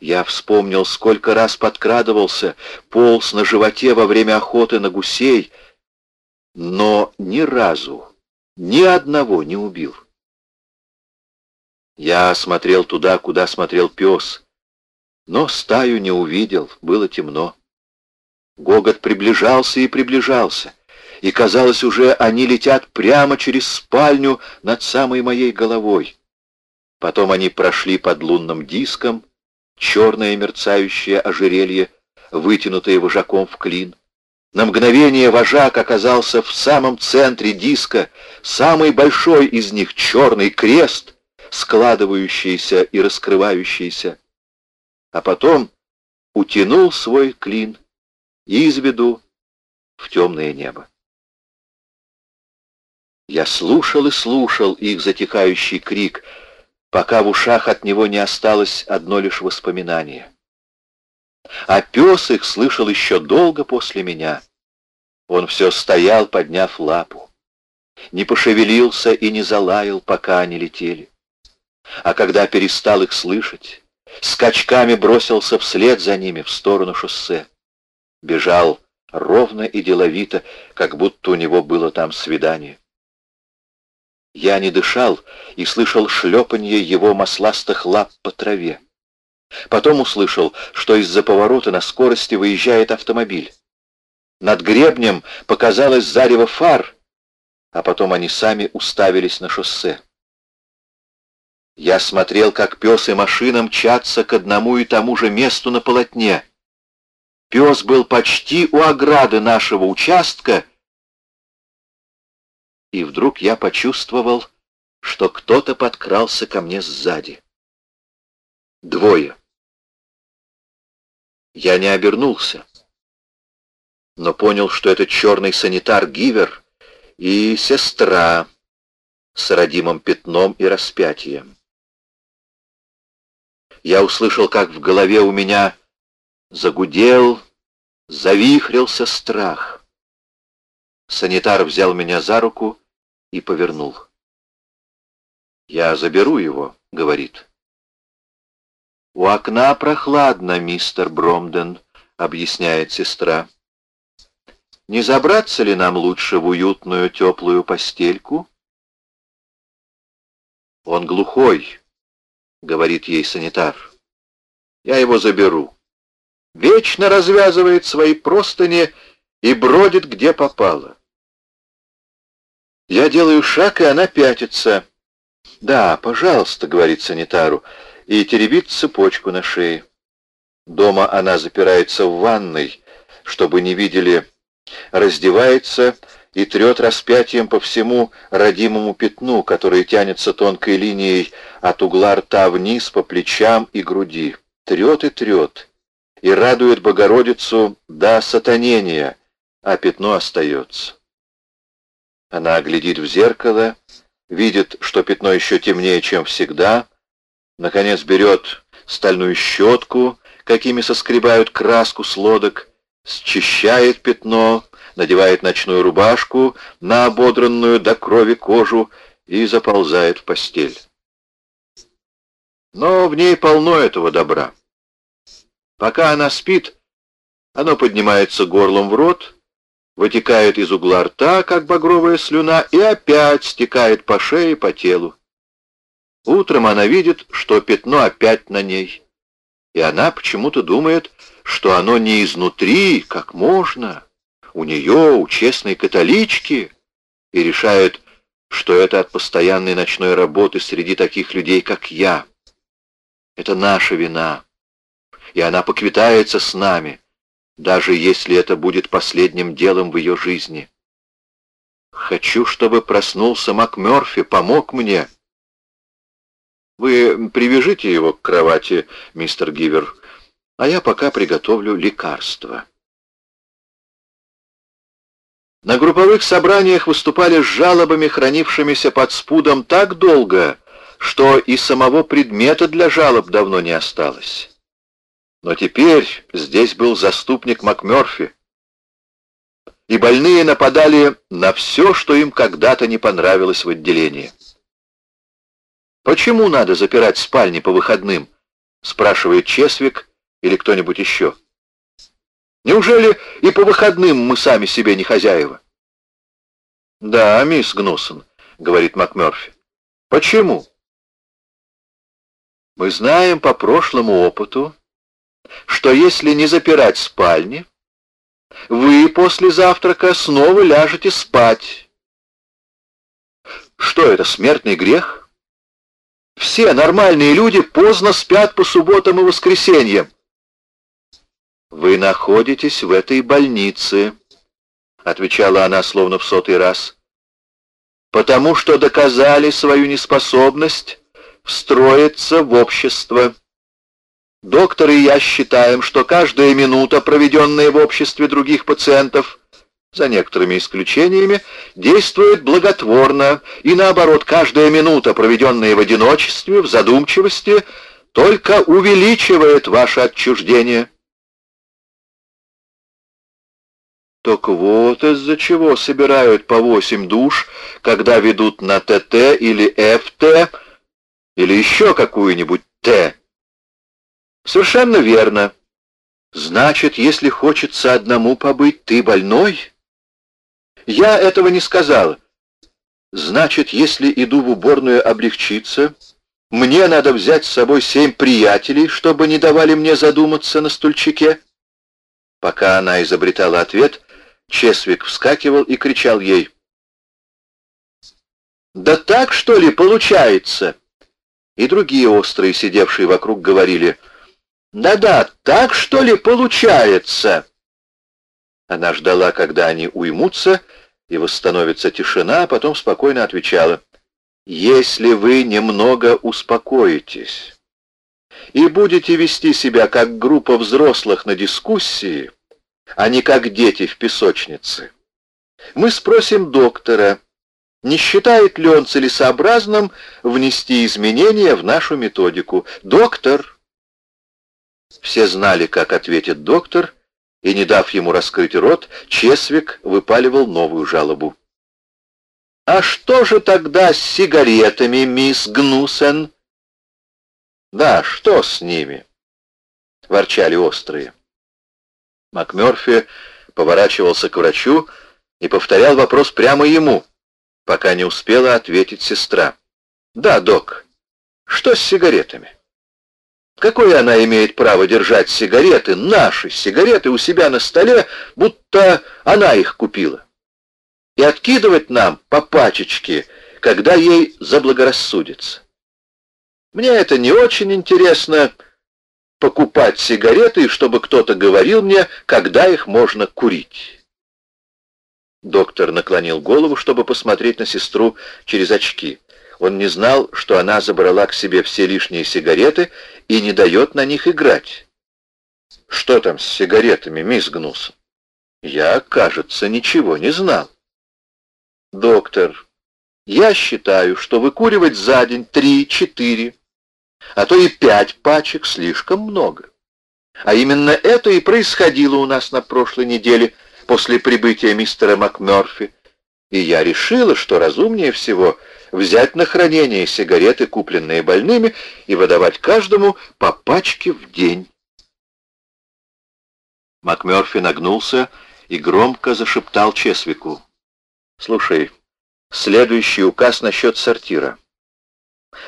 Я вспомнил, сколько раз подкрадывался, полз на животе во время охоты на гусей, но ни разу, ни одного не убил. Я смотрел туда, куда смотрел пес, но стаю не увидел, было темно. Гогот приближался и приближался, и, казалось, уже они летят прямо через спальню над самой моей головой. Потом они прошли под лунным диском, черное мерцающее ожерелье, вытянутое вожаком в клин. На мгновение вожак оказался в самом центре диска, самый большой из них — черный крест, складывающийся и раскрывающийся. А потом утянул свой клин из виду в темное небо. Я слушал и слушал их затихающий крик, пока в ушах от него не осталось одно лишь воспоминание. А пес их слышал еще долго после меня. Он все стоял, подняв лапу. Не пошевелился и не залаял, пока они летели. А когда перестал их слышать, скачками бросился вслед за ними в сторону шоссе. Бежал ровно и деловито, как будто у него было там свидание. Я не дышал и слышал шлепанье его масластых лап по траве. Потом услышал, что из-за поворота на скорости выезжает автомобиль. Над гребнем показалось зарево фар, а потом они сами уставились на шоссе. Я смотрел, как пес и машина мчатся к одному и тому же месту на полотне. Пес был почти у ограды нашего участка, и вдруг я почувствовал, что кто-то подкрался ко мне сзади. Двое. Я не обернулся, но понял, что это черный санитар Гивер и сестра с родимым пятном и распятием. Я услышал, как в голове у меня загудел, завихрился страх. Санитар взял меня за руку и повернул. «Я заберу его», — говорит. «У окна прохладно, мистер Бромден», — объясняет сестра. «Не забраться ли нам лучше в уютную теплую постельку?» «Он глухой», — говорит ей санитар. «Я его заберу. Вечно развязывает свои простыни и бродит, где попало. Я делаю шаг, и она пятится. «Да, пожалуйста», — говорит санитару, и теребит цепочку на шее. Дома она запирается в ванной, чтобы не видели, раздевается и трет распятием по всему родимому пятну, которое тянется тонкой линией от угла рта вниз по плечам и груди. Трет и трет, и радует Богородицу до сатанения, а пятно остается. Она глядит в зеркало, видит, что пятно еще темнее, чем всегда, наконец берет стальную щетку, какими соскребают краску с лодок, счищает пятно, надевает ночную рубашку на ободранную до крови кожу и заползает в постель. Но в ней полно этого добра. Пока она спит, оно поднимается горлом в рот, вытекает из угла рта, как багровая слюна, и опять стекает по шее, по телу. Утром она видит, что пятно опять на ней, и она почему-то думает, что оно не изнутри, как можно, у нее, у честной католички, и решает, что это от постоянной ночной работы среди таких людей, как я. Это наша вина, и она поквитается с нами, даже если это будет последним делом в ее жизни. Хочу, чтобы проснулся МакМёрфи, помог мне. Вы привяжите его к кровати, мистер Гивер, а я пока приготовлю лекарство. На групповых собраниях выступали с жалобами, хранившимися под спудом так долго, что и самого предмета для жалоб давно не осталось. Но теперь здесь был заступник МакМёрфи, и больные нападали на все, что им когда-то не понравилось в отделении. Почему надо запирать спальни по выходным? спрашивает Чесвик или кто-нибудь еще. Неужели и по выходным мы сами себе не хозяева? Да, мисс Гнусон, говорит МакМёрфи. Почему? Мы знаем по прошлому опыту, что если не запирать спальни, вы после завтрака снова ляжете спать. Что это, смертный грех? Все нормальные люди поздно спят по субботам и воскресеньям. Вы находитесь в этой больнице, отвечала она словно в сотый раз, потому что доказали свою неспособность встроиться в общество. Доктор и я считаем, что каждая минута, проведенная в обществе других пациентов, за некоторыми исключениями, действует благотворно, и наоборот, каждая минута, проведенная в одиночестве, в задумчивости, только увеличивает ваше отчуждение. Так вот из-за чего собирают по восемь душ, когда ведут на ТТ или ФТ, или еще какую-нибудь Т. Совершенно верно. Значит, если хочется одному побыть, ты больной? Я этого не сказала. Значит, если иду в уборную облегчиться, мне надо взять с собой семь приятелей, чтобы не давали мне задуматься на стульчике. Пока она изобретала ответ, Чесвик вскакивал и кричал ей. «Да так, что ли, получается?» И другие острые, сидевшие вокруг, говорили. «Да-да, так, что ли, получается?» Она ждала, когда они уймутся, и восстановится тишина, а потом спокойно отвечала. «Если вы немного успокоитесь и будете вести себя как группа взрослых на дискуссии, а не как дети в песочнице. Мы спросим доктора, не считает ли он целесообразным внести изменения в нашу методику. Доктор! Все знали, как ответит доктор, и, не дав ему раскрыть рот, Чесвик выпаливал новую жалобу. «А что же тогда с сигаретами, мисс Гнусен?» «Да, что с ними?» — ворчали острые. МакМёрфи поворачивался к врачу и повторял вопрос прямо ему, пока не успела ответить сестра. «Да, док, что с сигаретами?» Какое она имеет право держать сигареты, наши сигареты, у себя на столе, будто она их купила? И откидывать нам по пачечке, когда ей заблагорассудится? Мне это не очень интересно, покупать сигареты, чтобы кто-то говорил мне, когда их можно курить. Доктор наклонил голову, чтобы посмотреть на сестру через очки. Он не знал, что она забрала к себе все лишние сигареты и не дает на них играть. «Что там с сигаретами, мисс Гнус?» «Я, кажется, ничего не знал». «Доктор, я считаю, что выкуривать за день три-четыре а то и пять пачек слишком много. А именно это и происходило у нас на прошлой неделе после прибытия мистера МакМёрфи, и я решила, что разумнее всего взять на хранение сигареты, купленные больными, и выдавать каждому по пачке в день. МакМёрфи нагнулся и громко зашептал Чесвику. «Слушай, следующий указ насчет сортира.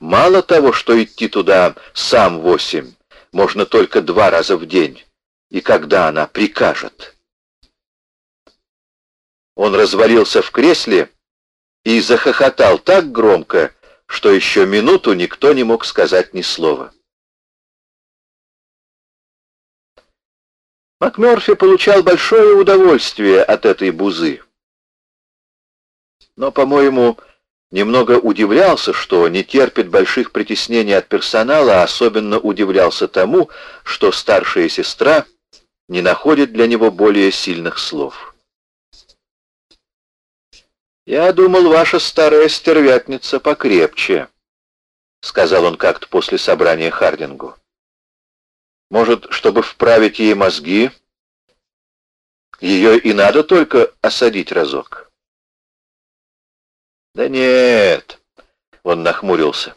Мало того, что идти туда сам восемь, можно только два раза в день, и когда она прикажет. Он развалился в кресле и захохотал так громко, что еще минуту никто не мог сказать ни слова. МакМёрфи получал большое удовольствие от этой бузы. Но, по-моему, немного удивлялся, что не терпит больших притеснений от персонала, а особенно удивлялся тому, что старшая сестра не находит для него более сильных слов. «Я думал, ваша старая стервятница покрепче», — сказал он как-то после собрания Хардингу. «Может, чтобы вправить ей мозги, ее и надо только осадить разок». «Да нет», — он нахмурился.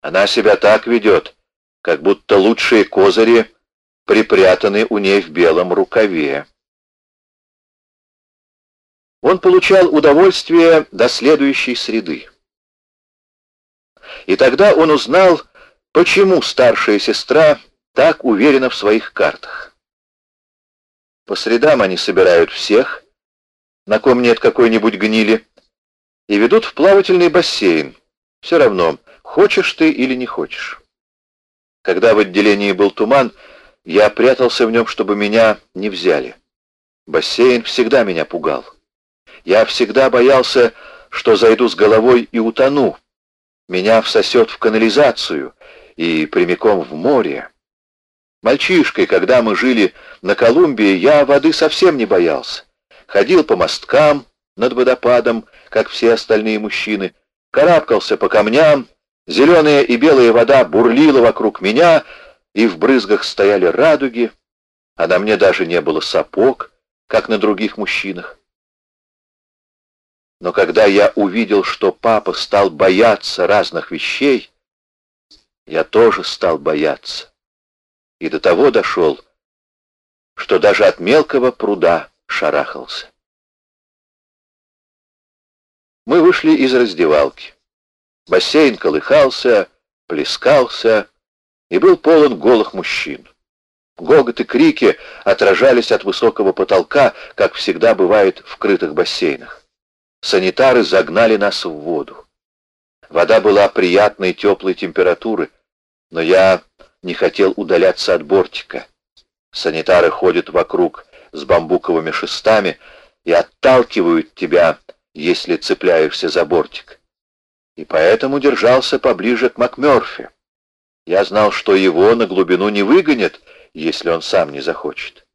«Она себя так ведет, как будто лучшие козыри припрятаны у ней в белом рукаве. Он получал удовольствие до следующей среды. И тогда он узнал, почему старшая сестра так уверена в своих картах. По средам они собирают всех, на ком нет какой-нибудь гнили, и ведут в плавательный бассейн. Все равно, хочешь ты или не хочешь. Когда в отделении был туман, я прятался в нем, чтобы меня не взяли. Бассейн всегда меня пугал. Я всегда боялся, что зайду с головой и утону. Меня всосет в канализацию и прямиком в море. Мальчишкой, когда мы жили на Колумбии, я воды совсем не боялся. Ходил по мосткам над водопадом, как все остальные мужчины, карабкался по камням, зеленая и белая вода бурлила вокруг меня, и в брызгах стояли радуги, а на мне даже не было сапог, как на других мужчинах. Но когда я увидел, что папа стал бояться разных вещей, я тоже стал бояться. И до того дошел, что даже от мелкого пруда шарахался. Мы вышли из раздевалки. Бассейн колыхался, плескался и был полон голых мужчин. Гогот и крики отражались от высокого потолка, как всегда бывает в крытых бассейнах. Санитары загнали нас в воду. Вода была приятной теплой температуры, но я не хотел удаляться от бортика. Санитары ходят вокруг с бамбуковыми шестами и отталкивают тебя, если цепляешься за бортик. И поэтому держался поближе к МакМёрфи. Я знал, что его на глубину не выгонят, если он сам не захочет.